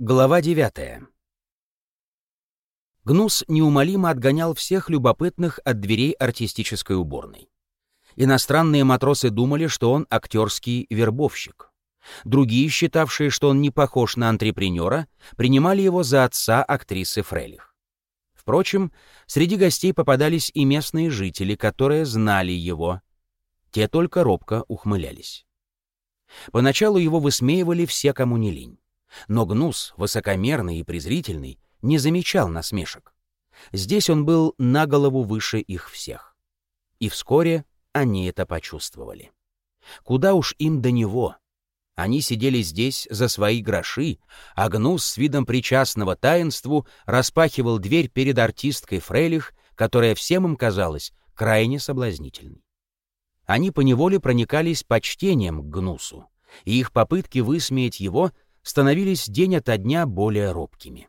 Глава 9. Гнус неумолимо отгонял всех любопытных от дверей артистической уборной. Иностранные матросы думали, что он актерский вербовщик. Другие, считавшие, что он не похож на антрепренера, принимали его за отца актрисы Фрелих. Впрочем, среди гостей попадались и местные жители, которые знали его. Те только робко ухмылялись. Поначалу его высмеивали все, кому не лень. Но Гнус, высокомерный и презрительный, не замечал насмешек. Здесь он был на голову выше их всех. И вскоре они это почувствовали. Куда уж им до него? Они сидели здесь за свои гроши, а Гнус с видом причастного таинству распахивал дверь перед артисткой Фрейлих, которая всем им казалась крайне соблазнительной. Они поневоле проникались почтением к Гнусу, и их попытки высмеять его — становились день ото дня более робкими.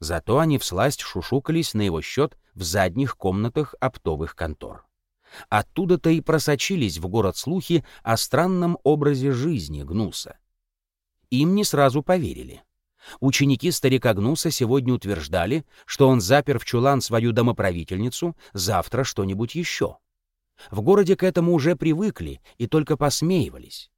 Зато они всласть шушукались на его счет в задних комнатах оптовых контор. Оттуда-то и просочились в город слухи о странном образе жизни Гнуса. Им не сразу поверили. Ученики старика Гнуса сегодня утверждали, что он запер в чулан свою домоправительницу, завтра что-нибудь еще. В городе к этому уже привыкли и только посмеивались.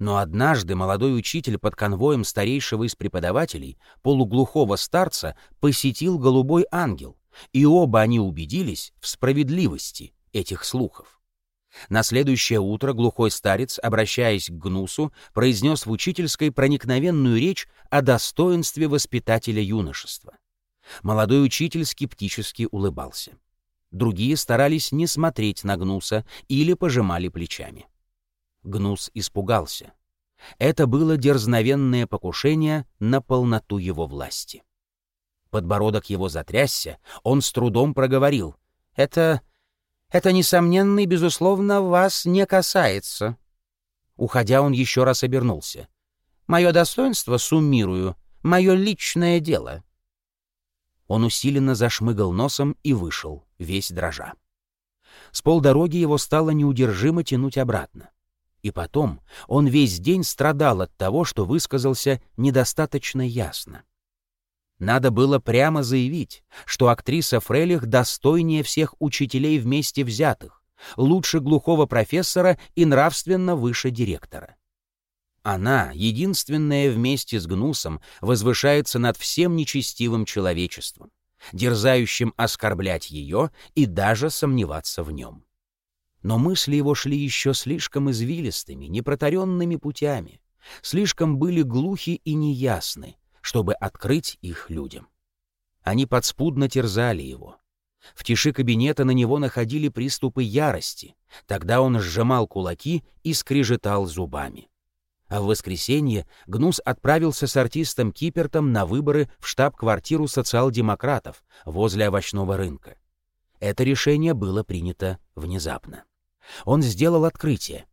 Но однажды молодой учитель под конвоем старейшего из преподавателей, полуглухого старца, посетил голубой ангел, и оба они убедились в справедливости этих слухов. На следующее утро глухой старец, обращаясь к Гнусу, произнес в учительской проникновенную речь о достоинстве воспитателя юношества. Молодой учитель скептически улыбался. Другие старались не смотреть на Гнуса или пожимали плечами. Гнус испугался. Это было дерзновенное покушение на полноту его власти. Подбородок его затрясся, он с трудом проговорил. «Это... это, несомненно и, безусловно, вас не касается». Уходя, он еще раз обернулся. «Мое достоинство суммирую, мое личное дело». Он усиленно зашмыгал носом и вышел, весь дрожа. С полдороги его стало неудержимо тянуть обратно. И потом он весь день страдал от того, что высказался недостаточно ясно. Надо было прямо заявить, что актриса Фрелих достойнее всех учителей вместе взятых, лучше глухого профессора и нравственно выше директора. Она, единственная вместе с Гнусом, возвышается над всем нечестивым человечеством, дерзающим оскорблять ее и даже сомневаться в нем. Но мысли его шли еще слишком извилистыми, непротаренными путями, слишком были глухи и неясны, чтобы открыть их людям. Они подспудно терзали его. В тиши кабинета на него находили приступы ярости, тогда он сжимал кулаки и скрежетал зубами. А в воскресенье Гнус отправился с артистом Кипертом на выборы в штаб-квартиру социал-демократов возле овощного рынка. Это решение было принято внезапно он сделал открытие.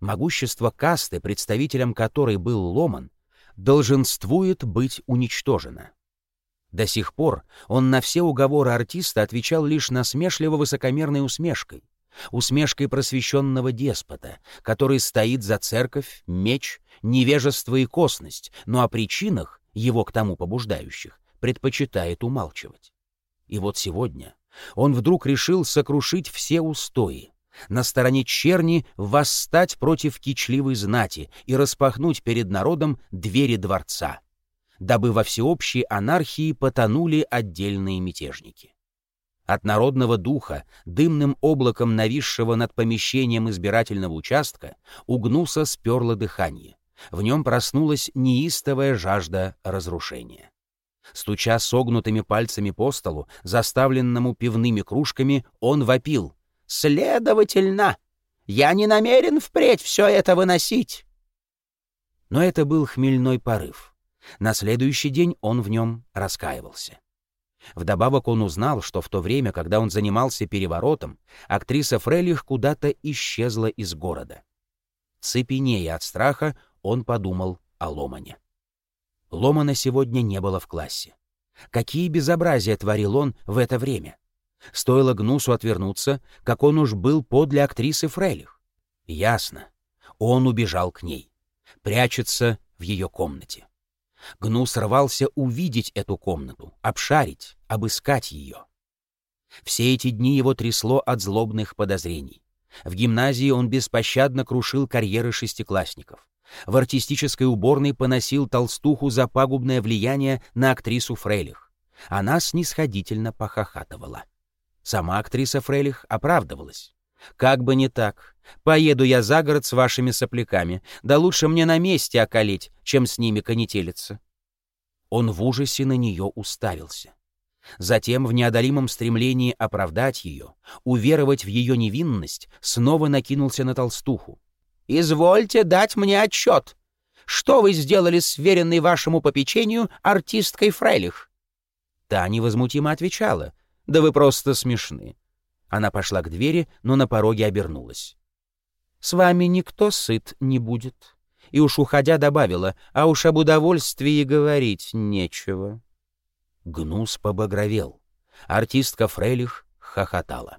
Могущество касты, представителем которой был Ломан, долженствует быть уничтожено. До сих пор он на все уговоры артиста отвечал лишь насмешливо-высокомерной усмешкой, усмешкой просвещенного деспота, который стоит за церковь, меч, невежество и косность, но о причинах, его к тому побуждающих, предпочитает умалчивать. И вот сегодня он вдруг решил сокрушить все устои, на стороне черни восстать против кичливой знати и распахнуть перед народом двери дворца, дабы во всеобщей анархии потонули отдельные мятежники. От народного духа, дымным облаком нависшего над помещением избирательного участка, у сперло дыхание. В нем проснулась неистовая жажда разрушения. Стуча согнутыми пальцами по столу, заставленному пивными кружками, он вопил — Следовательно, я не намерен впредь все это выносить. Но это был хмельной порыв. На следующий день он в нем раскаивался. Вдобавок он узнал, что в то время, когда он занимался переворотом, актриса Фрелих куда-то исчезла из города. Цепенея от страха, он подумал о Ломане. Ломана сегодня не было в классе. Какие безобразия творил он в это время? Стоило Гнусу отвернуться, как он уж был подле актрисы Фрейлих. Ясно. Он убежал к ней. Прячется в ее комнате. Гнус рвался увидеть эту комнату, обшарить, обыскать ее. Все эти дни его трясло от злобных подозрений. В гимназии он беспощадно крушил карьеры шестиклассников. В артистической уборной поносил толстуху за пагубное влияние на актрису Фрейлих. Она снисходительно похохатывала. Сама актриса Фрейлих оправдывалась. «Как бы не так. Поеду я за город с вашими сопляками. Да лучше мне на месте околеть, чем с ними конетелиться». Он в ужасе на нее уставился. Затем, в неодолимом стремлении оправдать ее, уверовать в ее невинность, снова накинулся на толстуху. «Извольте дать мне отчет. Что вы сделали с веренной вашему попечению артисткой Фрейлих?» Та невозмутимо отвечала. «Да вы просто смешны». Она пошла к двери, но на пороге обернулась. «С вами никто сыт не будет». И уж уходя добавила, а уж об удовольствии говорить нечего. Гнус побагровел. Артистка Фрейлих хохотала.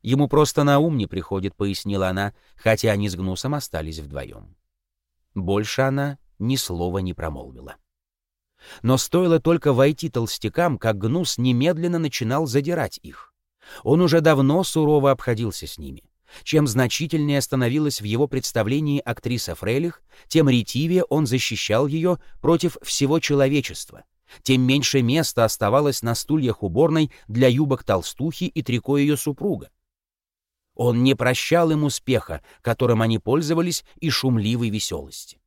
«Ему просто на ум не приходит», — пояснила она, хотя они с Гнусом остались вдвоем. Больше она ни слова не промолвила. Но стоило только войти толстякам, как Гнус немедленно начинал задирать их. Он уже давно сурово обходился с ними. Чем значительнее становилась в его представлении актриса Фрейлих, тем ретивее он защищал ее против всего человечества, тем меньше места оставалось на стульях уборной для юбок толстухи и трико ее супруга. Он не прощал им успеха, которым они пользовались, и шумливой веселости.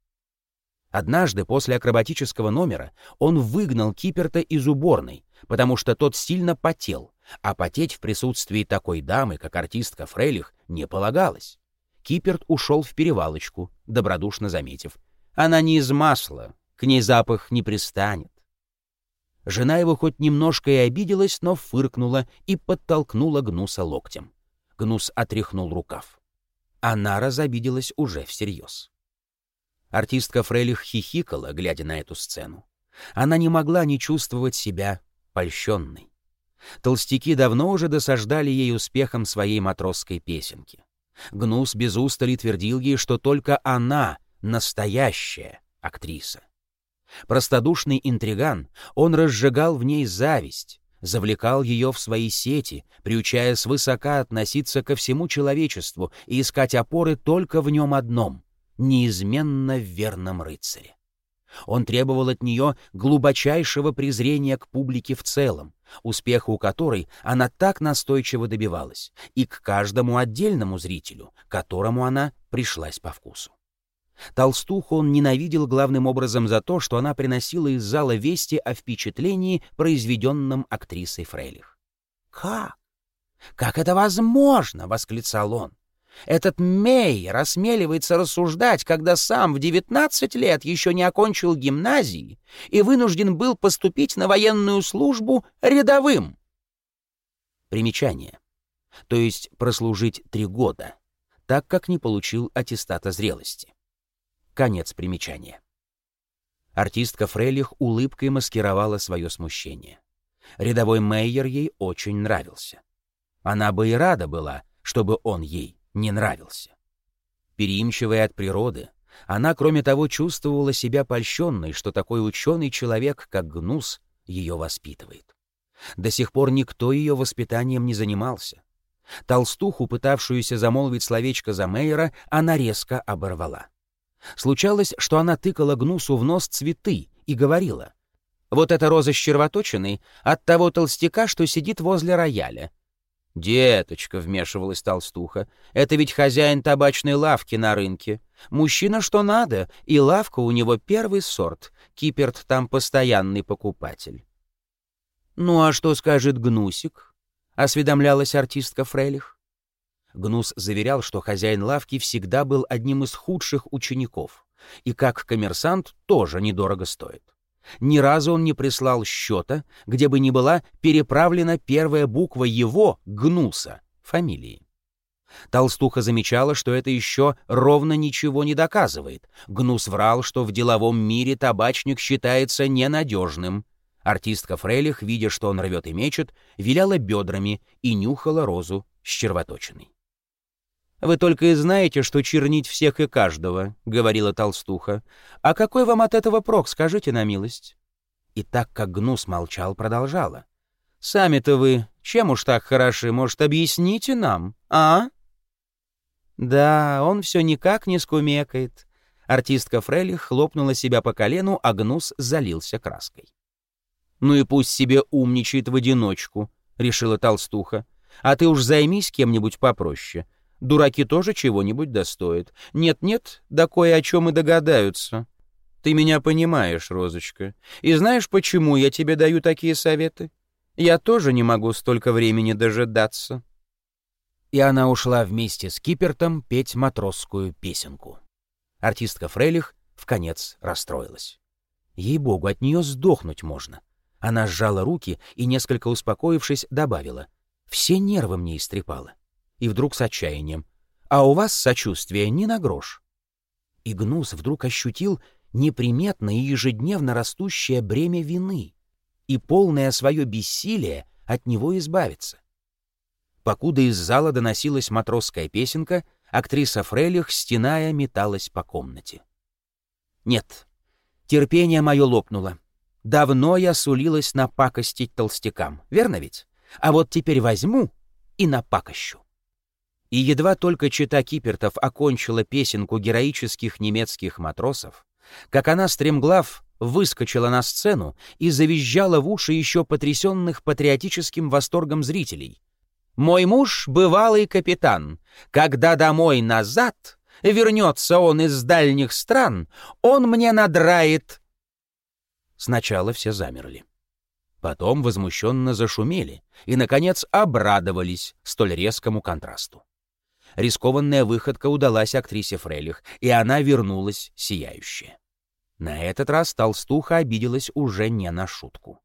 Однажды после акробатического номера он выгнал Киперта из уборной, потому что тот сильно потел, а потеть в присутствии такой дамы, как артистка Фрейлих, не полагалось. Киперт ушел в перевалочку, добродушно заметив. Она не из масла, к ней запах не пристанет. Жена его хоть немножко и обиделась, но фыркнула и подтолкнула Гнуса локтем. Гнус отряхнул рукав. Она разобиделась уже всерьез. Артистка Фрейлих хихикала, глядя на эту сцену. Она не могла не чувствовать себя польщенной. Толстяки давно уже досаждали ей успехом своей матросской песенки. Гнус без устали твердил ей, что только она — настоящая актриса. Простодушный интриган, он разжигал в ней зависть, завлекал ее в свои сети, приучая свысока относиться ко всему человечеству и искать опоры только в нем одном — неизменно верном рыцаре. Он требовал от нее глубочайшего презрения к публике в целом, успеха у которой она так настойчиво добивалась, и к каждому отдельному зрителю, которому она пришлась по вкусу. Толстуху он ненавидел главным образом за то, что она приносила из зала вести о впечатлении, произведенном актрисой Фрейлих. «Как? Как это возможно?» — восклицал он. «Этот Мейер осмеливается рассуждать, когда сам в девятнадцать лет еще не окончил гимназии и вынужден был поступить на военную службу рядовым». Примечание. То есть прослужить три года, так как не получил аттестата зрелости. Конец примечания. Артистка Фрейлих улыбкой маскировала свое смущение. Рядовой Мейер ей очень нравился. Она бы и рада была, чтобы он ей не нравился. Переимчивая от природы, она, кроме того, чувствовала себя польщенной, что такой ученый человек, как Гнус, ее воспитывает. До сих пор никто ее воспитанием не занимался. Толстуху, пытавшуюся замолвить словечко за Мейера, она резко оборвала. Случалось, что она тыкала Гнусу в нос цветы и говорила, «Вот эта роза с червоточиной от того толстяка, что сидит возле рояля». «Деточка», — вмешивалась толстуха, — «это ведь хозяин табачной лавки на рынке. Мужчина что надо, и лавка у него первый сорт. Киперт там постоянный покупатель». «Ну а что скажет Гнусик?» — осведомлялась артистка Фрейлих. Гнус заверял, что хозяин лавки всегда был одним из худших учеников, и как коммерсант тоже недорого стоит. Ни разу он не прислал счета, где бы ни была переправлена первая буква его, Гнуса, фамилии. Толстуха замечала, что это еще ровно ничего не доказывает. Гнус врал, что в деловом мире табачник считается ненадежным. Артистка Фрейлих, видя, что он рвет и мечет, виляла бедрами и нюхала розу с червоточиной. «Вы только и знаете, что чернить всех и каждого», — говорила толстуха. «А какой вам от этого прок, скажите на милость?» И так как Гнус молчал, продолжала. «Сами-то вы чем уж так хороши, может, объясните нам, а?» «Да, он все никак не скумекает». Артистка Фрелих хлопнула себя по колену, а Гнус залился краской. «Ну и пусть себе умничает в одиночку», — решила толстуха. «А ты уж займись кем-нибудь попроще. Дураки тоже чего-нибудь достоят. Нет-нет, да кое о чем и догадаются. Ты меня понимаешь, Розочка. И знаешь, почему я тебе даю такие советы? Я тоже не могу столько времени дожидаться». И она ушла вместе с Кипертом петь матросскую песенку. Артистка Фрейлих в конец расстроилась. Ей-богу, от нее сдохнуть можно. Она сжала руки и, несколько успокоившись, добавила. «Все нервы мне истрепало». И вдруг с отчаянием. «А у вас сочувствие не на грош». И Гнус вдруг ощутил неприметное и ежедневно растущее бремя вины и полное свое бессилие от него избавиться. Покуда из зала доносилась матросская песенка, актриса Фрелих, стеная, металась по комнате. «Нет, терпение мое лопнуло. Давно я сулилась напакостить толстякам, верно ведь? А вот теперь возьму и напакощу. И едва только чита Кипертов окончила песенку героических немецких матросов, как она, стремглав, выскочила на сцену и завизжала в уши еще потрясенных патриотическим восторгом зрителей. «Мой муж — бывалый капитан. Когда домой назад вернется он из дальних стран, он мне надрает Сначала все замерли. Потом возмущенно зашумели и, наконец, обрадовались столь резкому контрасту. Рискованная выходка удалась актрисе Фрелих, и она вернулась сияющая. На этот раз толстуха обиделась уже не на шутку.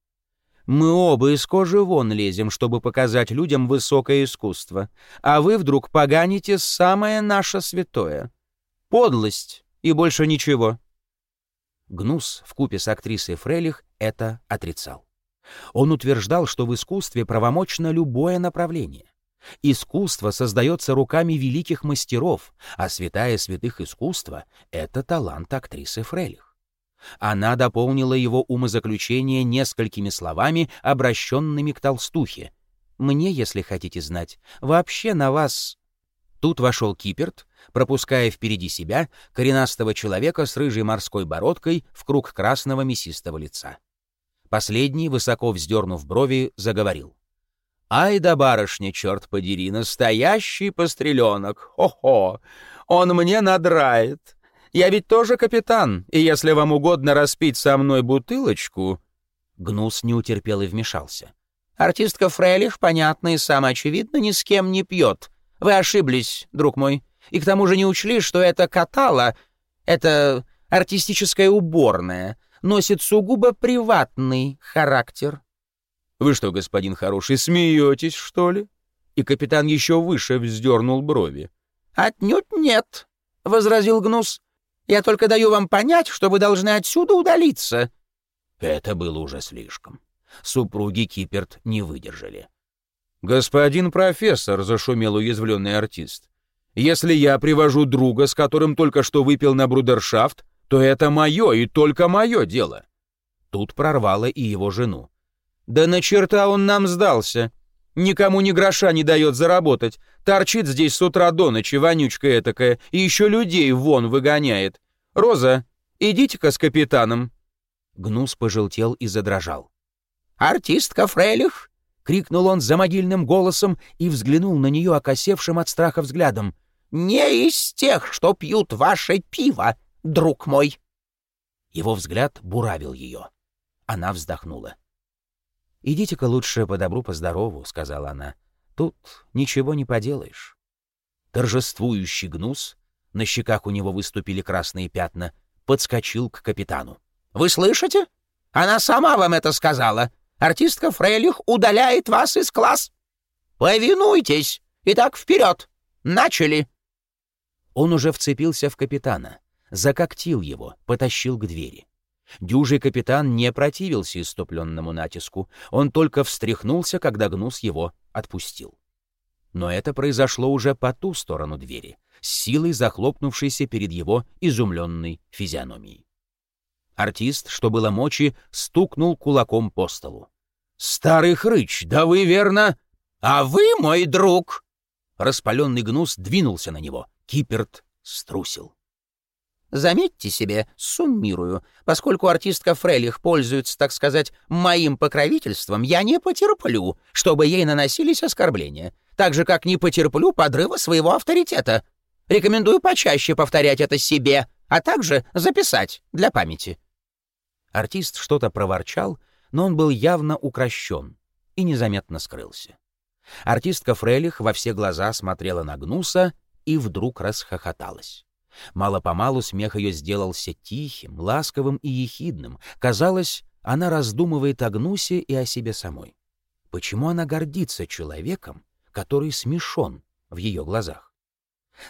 «Мы оба из кожи вон лезем, чтобы показать людям высокое искусство, а вы вдруг поганите самое наше святое. Подлость и больше ничего. Гнус в купе с актрисой Фрелих это отрицал. Он утверждал, что в искусстве правомочно любое направление. Искусство создается руками великих мастеров, а святая святых искусства — это талант актрисы Фрелих. Она дополнила его умозаключение несколькими словами, обращенными к толстухе. «Мне, если хотите знать, вообще на вас Тут вошел Киперт, пропуская впереди себя коренастого человека с рыжей морской бородкой в круг красного мясистого лица. Последний, высоко вздернув брови, заговорил. «Ай да барышня, черт подери, настоящий постреленок! Хо-хо! Он мне надрает! Я ведь тоже капитан, и если вам угодно распить со мной бутылочку...» Гнус не утерпел и вмешался. «Артистка Фрейлих, понятно и самоочевидно, ни с кем не пьет. Вы ошиблись, друг мой, и к тому же не учли, что это катала, это артистическая уборная, носит сугубо приватный характер. Вы что, господин хороший, смеетесь, что ли? И капитан еще выше вздернул брови. Отнюдь нет, — возразил Гнус. Я только даю вам понять, что вы должны отсюда удалиться. Это было уже слишком. Супруги Киперт не выдержали. «Господин профессор», — зашумел уязвленный артист, «если я привожу друга, с которым только что выпил на брудершафт, то это мое и только мое дело». Тут прорвало и его жену. «Да на черта он нам сдался. Никому ни гроша не дает заработать. Торчит здесь с утра до ночи, вонючка этакая, и еще людей вон выгоняет. Роза, идите-ка с капитаном». Гнус пожелтел и задрожал. «Артистка Фрейлих — крикнул он за могильным голосом и взглянул на нее окосевшим от страха взглядом. «Не из тех, что пьют ваше пиво, друг мой!» Его взгляд буравил ее. Она вздохнула. «Идите-ка лучше по добру, по здорову», — сказала она. «Тут ничего не поделаешь». Торжествующий гнус, на щеках у него выступили красные пятна, подскочил к капитану. «Вы слышите? Она сама вам это сказала!» Артистка Фрейлих удаляет вас из класс. Повинуйтесь! Итак, вперед! Начали!» Он уже вцепился в капитана, закоктил его, потащил к двери. Дюжий капитан не противился иступленному натиску, он только встряхнулся, когда Гнус его отпустил. Но это произошло уже по ту сторону двери, с силой захлопнувшейся перед его изумленной физиономией. Артист, что было мочи, стукнул кулаком по столу. «Старый хрыч, да вы верно...» «А вы мой друг!» Распаленный гнус двинулся на него. Киперт струсил. Заметьте себе, суммирую, поскольку артистка Фрелих пользуется, так сказать, моим покровительством, я не потерплю, чтобы ей наносились оскорбления, так же, как не потерплю подрыва своего авторитета. Рекомендую почаще повторять это себе, а также записать для памяти». Артист что-то проворчал, но он был явно укращен и незаметно скрылся. Артистка Фрелих во все глаза смотрела на Гнуса и вдруг расхохоталась. Мало-помалу смех ее сделался тихим, ласковым и ехидным. Казалось, она раздумывает о Гнусе и о себе самой. Почему она гордится человеком, который смешон в ее глазах?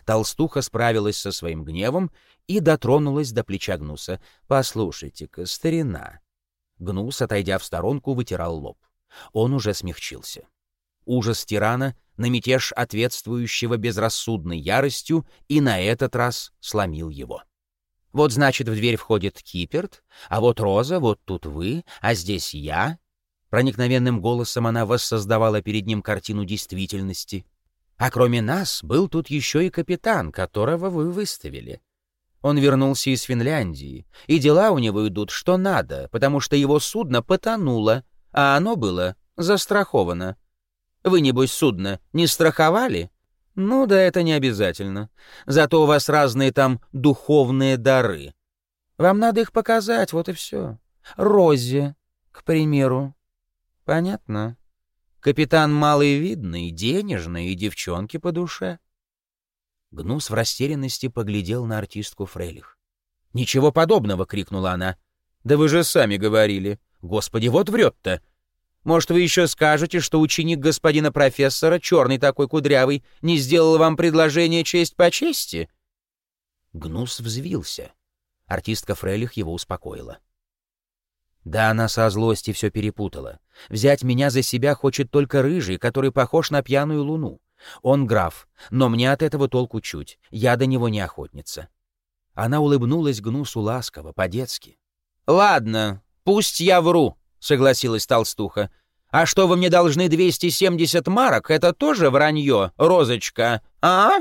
Толстуха справилась со своим гневом и дотронулась до плеча Гнуса. «Послушайте-ка, старина!» Гнус, отойдя в сторонку, вытирал лоб. Он уже смягчился. Ужас тирана на мятеж ответствующего безрассудной яростью и на этот раз сломил его. Вот, значит, в дверь входит Киперт, а вот Роза, вот тут вы, а здесь я. Проникновенным голосом она воссоздавала перед ним картину действительности. А кроме нас был тут еще и капитан, которого вы выставили. Он вернулся из Финляндии, и дела у него идут что надо, потому что его судно потонуло, а оно было застраховано. Вы, небось, судно не страховали? Ну да, это не обязательно. Зато у вас разные там духовные дары. Вам надо их показать, вот и все. Розе, к примеру. Понятно? Капитан малый видный, денежный и девчонки по душе. Гнус в растерянности поглядел на артистку Фрейлих. «Ничего подобного!» — крикнула она. «Да вы же сами говорили! Господи, вот врет-то! Может, вы еще скажете, что ученик господина профессора, черный такой кудрявый, не сделал вам предложение честь по чести?» Гнус взвился. Артистка Фрелих его успокоила. Да, она со злости все перепутала. Взять меня за себя хочет только рыжий, который похож на пьяную луну. Он граф, но мне от этого толку чуть. Я до него не охотница. Она улыбнулась Гнусу ласково, по-детски. «Ладно, пусть я вру», согласилась толстуха. «А что вы мне должны 270 марок, это тоже вранье, розочка, а?»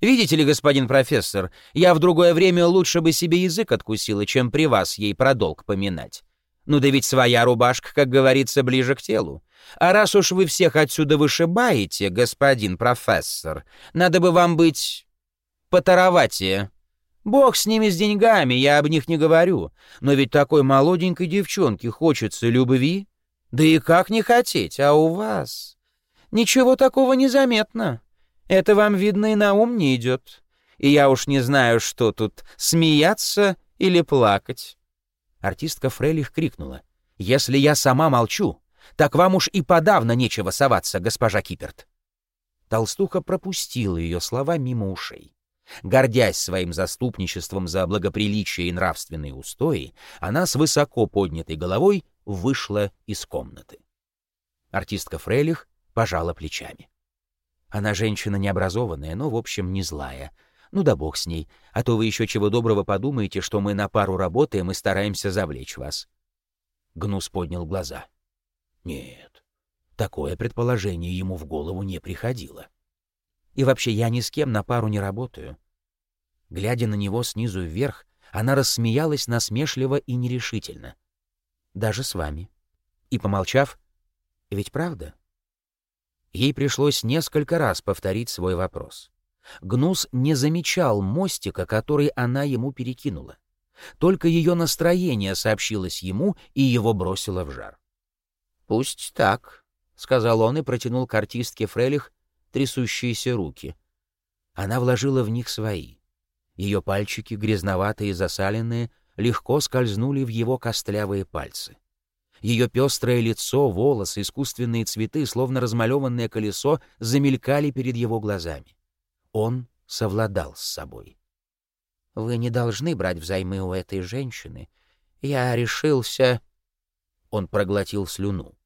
«Видите ли, господин профессор, я в другое время лучше бы себе язык откусила, чем при вас ей про долг поминать. Ну да ведь своя рубашка, как говорится, ближе к телу. А раз уж вы всех отсюда вышибаете, господин профессор, надо бы вам быть... потароватее». Бог с ними, с деньгами, я об них не говорю. Но ведь такой молоденькой девчонке хочется любви. Да и как не хотеть, а у вас? Ничего такого не заметно. Это вам, видно, и на ум не идет. И я уж не знаю, что тут, смеяться или плакать. Артистка Фрелих крикнула. «Если я сама молчу, так вам уж и подавно нечего соваться, госпожа Киперт». Толстуха пропустила ее слова мимо ушей. Гордясь своим заступничеством за благоприличие и нравственные устои, она с высоко поднятой головой вышла из комнаты. Артистка Фрейлих пожала плечами. Она женщина необразованная, но, в общем, не злая. Ну да бог с ней, а то вы еще чего доброго подумаете, что мы на пару работаем и стараемся завлечь вас. Гнус поднял глаза. Нет, такое предположение ему в голову не приходило. — и вообще, я ни с кем на пару не работаю. Глядя на него снизу вверх, она рассмеялась насмешливо и нерешительно. Даже с вами. И, помолчав, ведь правда? Ей пришлось несколько раз повторить свой вопрос. Гнус не замечал мостика, который она ему перекинула. Только ее настроение сообщилось ему, и его бросило в жар. «Пусть так», — сказал он и протянул к артистке Фрелих трясущиеся руки. Она вложила в них свои. Ее пальчики, грязноватые и засаленные, легко скользнули в его костлявые пальцы. Ее пестрое лицо, волосы, искусственные цветы, словно размалеванное колесо, замелькали перед его глазами. Он совладал с собой. «Вы не должны брать взаймы у этой женщины. Я решился...» Он проглотил слюну.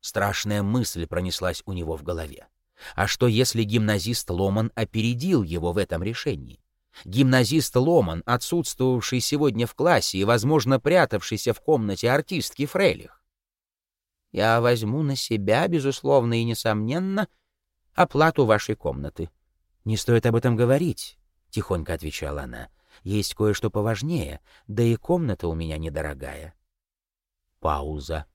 Страшная мысль пронеслась у него в голове. А что, если гимназист Ломан опередил его в этом решении? Гимназист Ломан, отсутствовавший сегодня в классе и, возможно, прятавшийся в комнате артистки Фрейлих. «Я возьму на себя, безусловно и несомненно, оплату вашей комнаты». «Не стоит об этом говорить», — тихонько отвечала она. «Есть кое-что поважнее, да и комната у меня недорогая». Пауза.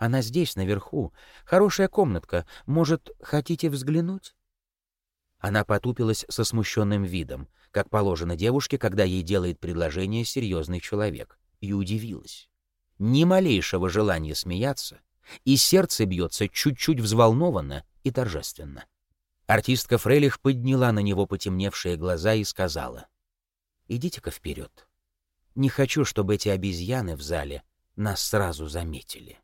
«Она здесь, наверху. Хорошая комнатка. Может, хотите взглянуть?» Она потупилась со смущенным видом, как положено девушке, когда ей делает предложение серьезный человек, и удивилась. Ни малейшего желания смеяться, и сердце бьется чуть-чуть взволнованно и торжественно. Артистка Фрелих подняла на него потемневшие глаза и сказала, «Идите-ка вперед. Не хочу, чтобы эти обезьяны в зале нас сразу заметили».